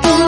tu